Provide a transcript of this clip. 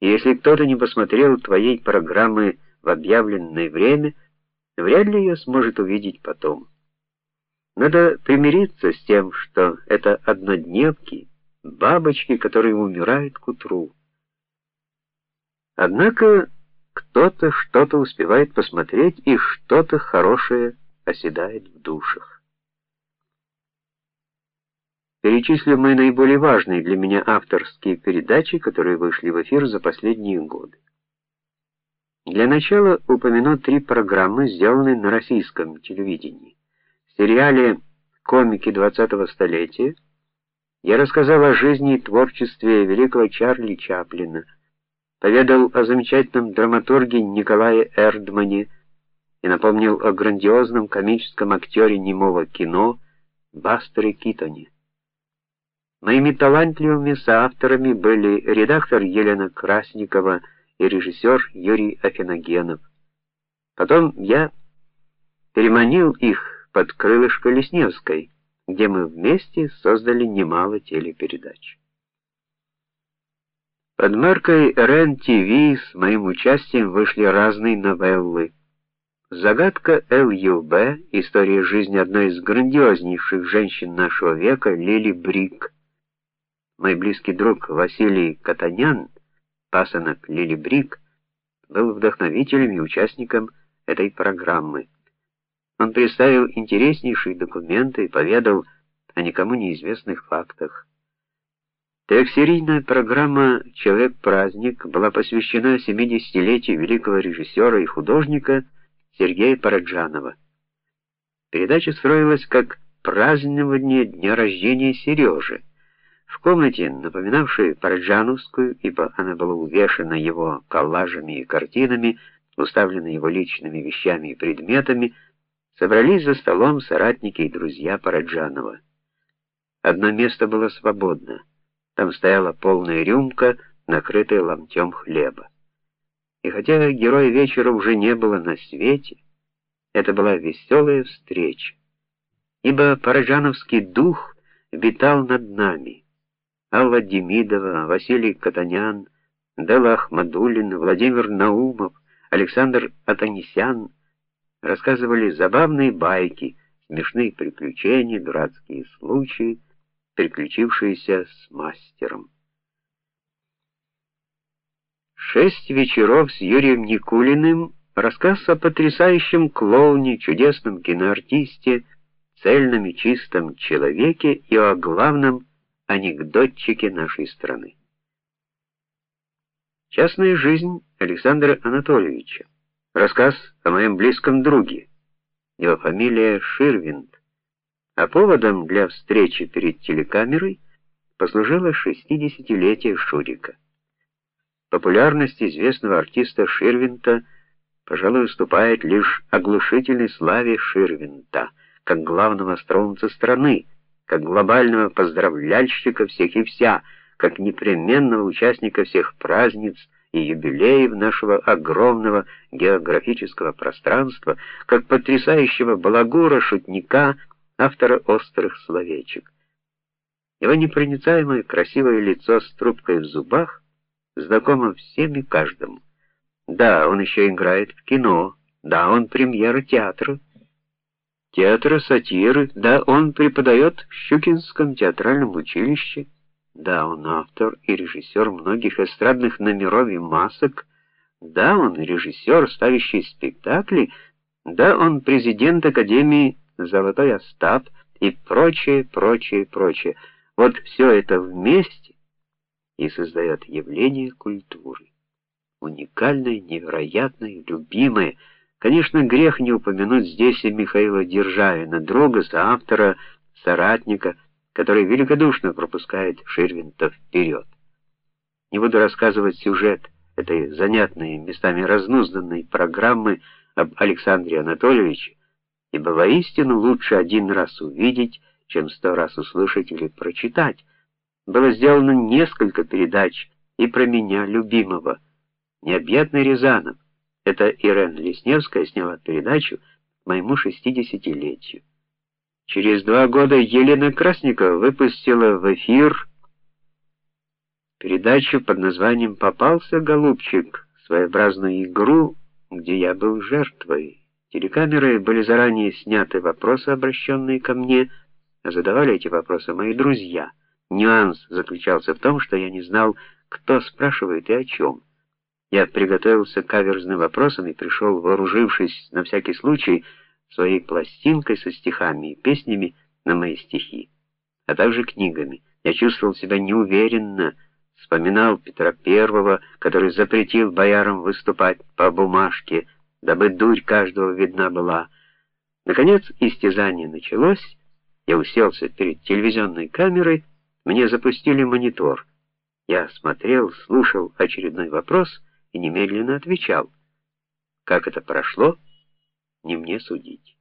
Если кто-то не посмотрел твоей программы в объявленное время, вряд ли ее сможет увидеть потом. Надо примириться с тем, что это однодневки, бабочки, которые умирают к утру. Однако кто-то что-то успевает посмотреть, и что-то хорошее оседает в душах. Перечислю мои наиболее важные для меня авторские передачи, которые вышли в эфир за последние годы. Для начала упомяну три программы, сделанные на российском телевидении. В сериале Комики 20-го столетия я рассказал о жизни и творчестве великого Чарли Чаплина поведал о замечательном драматурге Николае Эрдмане и напомнил о грандиозном комическом актере немого кино Бастере Китоне. Моими талантливыми соавторами были редактор Елена Красникова и режиссер Юрий Афиногенов. Потом я переманил их под крылышко Лесневской, где мы вместе создали немало телепередач. Под маркой РЕН-ТВ с моим участием вышли разные новеллы. Загадка ЛЮБ, история жизни одной из грандиознейших женщин нашего века, Лили Брик. Мой близкий друг Василий Катанян, пасынок Лили Брик, был вдохновителем и участником этой программы. Он представил интереснейшие документы и поведал о никому неизвестных фактах. Трехсерийная программа Человек-праздник была посвящена 70-летию великого режиссера и художника Сергея Параджанова. Передача строилась как празднование дня рождения Сережи. В комнате, напоминавшей Параджановскую, ибо она была увешана его коллажами и картинами, уставлена его личными вещами и предметами, собрались за столом соратники и друзья Параджанова. Одно место было свободно. Там стояла полная рюмка, накрытая ломтем хлеба. И хотя героя вечера уже не было на свете, это была веселая встреча. Ибо параджановский дух витал над нами. Алла Демидова, Василий Катанян, Дела Ахмадуллин, Владимир Наумов, Александр Атанисян рассказывали забавные байки, смешные приключения, дурацкие случаи, приключившееся с мастером. Шесть вечеров с Юрием Никулиным, рассказ о потрясающем клоуне, чудесном киноартисте, цельном и чистом человеке и о главном анекдотчике нашей страны. Частная жизнь Александра Анатольевича. Рассказ о моем близком друге. Его фамилия Ширвинд. А поводом для встречи перед телекамерой послужило шестидесятилетие Шурика. Популярность известного артиста Ширвинта, пожалуй, уступает лишь оглушительной славе Ширвинта, как главного остроумца страны, как глобального поздравляльщика всех и вся, как непременного участника всех праздниц и юбилеев нашего огромного географического пространства, как потрясающего балагура, шутника, автора острых словечек. Его непроницаемое красивое лицо с трубкой в зубах знакомо всем и каждому. Да, он еще играет в кино. Да, он премьера театра. Театра сатиры. Да, он преподает в Щукинском театральном училище. Да, он автор и режиссер многих эстрадных номеров и масок. Да, он режиссер, ставящий спектакли. Да, он президент Академии Золотой Остап и прочее, прочее, прочее. Вот все это вместе и создает явление культуры. Уникальное, невероятное, любимое. Конечно, грех не упомянуть здесь и Михаила Державина, друга, соавтора, соратника, который великодушно пропускает Ширвинта вперед. Не буду рассказывать сюжет этой занятной, местами разнузданной программы об Александре Анатольевиче, ибо воистину лучше один раз увидеть, чем сто раз услышать или прочитать. Было сделано несколько передач и про меня, любимого. Необъятный Рязанов. Это Ирен Лесневская сняла передачу к моему шестидесятилетию. Через два года Елена Красникова выпустила в эфир передачу под названием «Попался, голубчик», своеобразную игру, где я был жертвой. Телекамеры были заранее сняты вопросы, обращенные ко мне, а задавали эти вопросы мои друзья. Нюанс заключался в том, что я не знал, кто спрашивает и о чем. Я приготовился к каверзным вопросам и пришел, вооружившись на всякий случай своей пластинкой со стихами и песнями на мои стихи, а также книгами. Я чувствовал себя неуверенно, вспоминал Петра I, который запретил боярам выступать по бумажке, дабы дурь каждого видна была. Наконец истязание началось. Я уселся перед телевизионной камерой, мне запустили монитор. Я смотрел, слушал очередной вопрос и немедленно отвечал. Как это прошло, не мне судить.